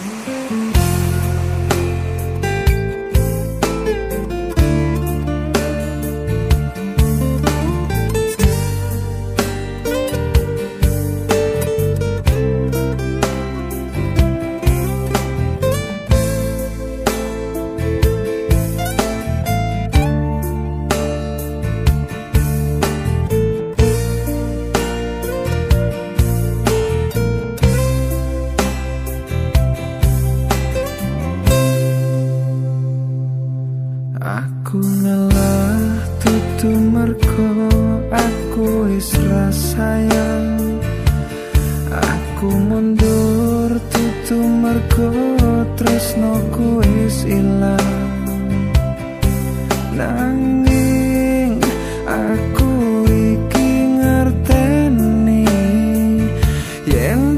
Mm-hmm. Aku ngalah tutu merko aku is sayang. Aku mundur tutu merko tresno ku is ilang. Nanging aku iki ngerteni Yen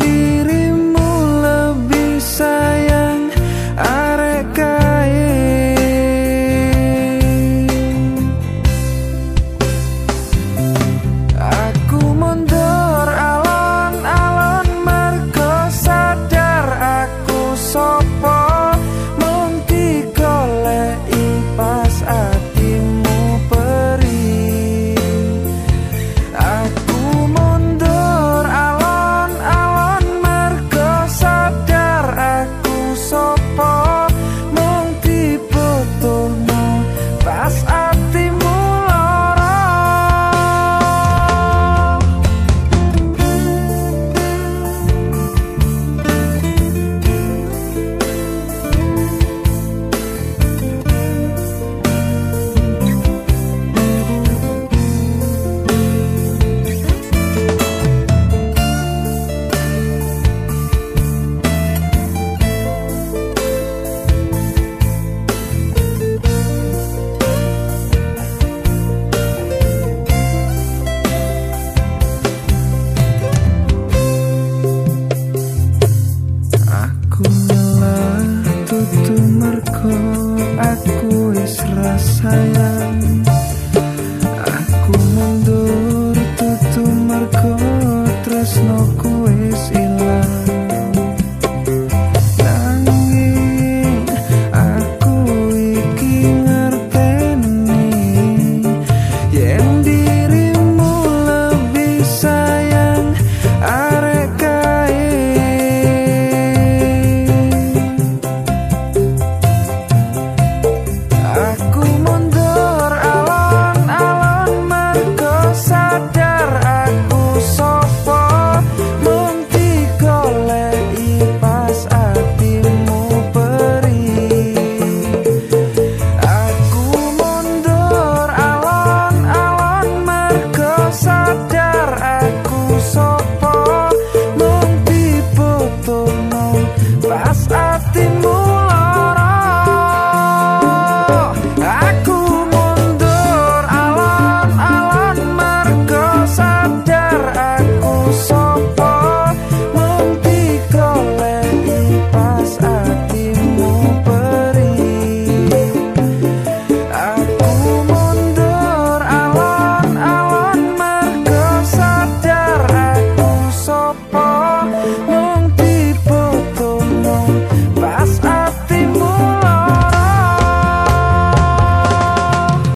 sayang